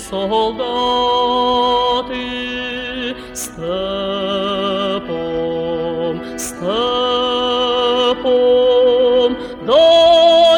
солдати, степом, степом, дай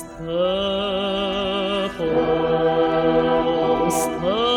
Степом, степом,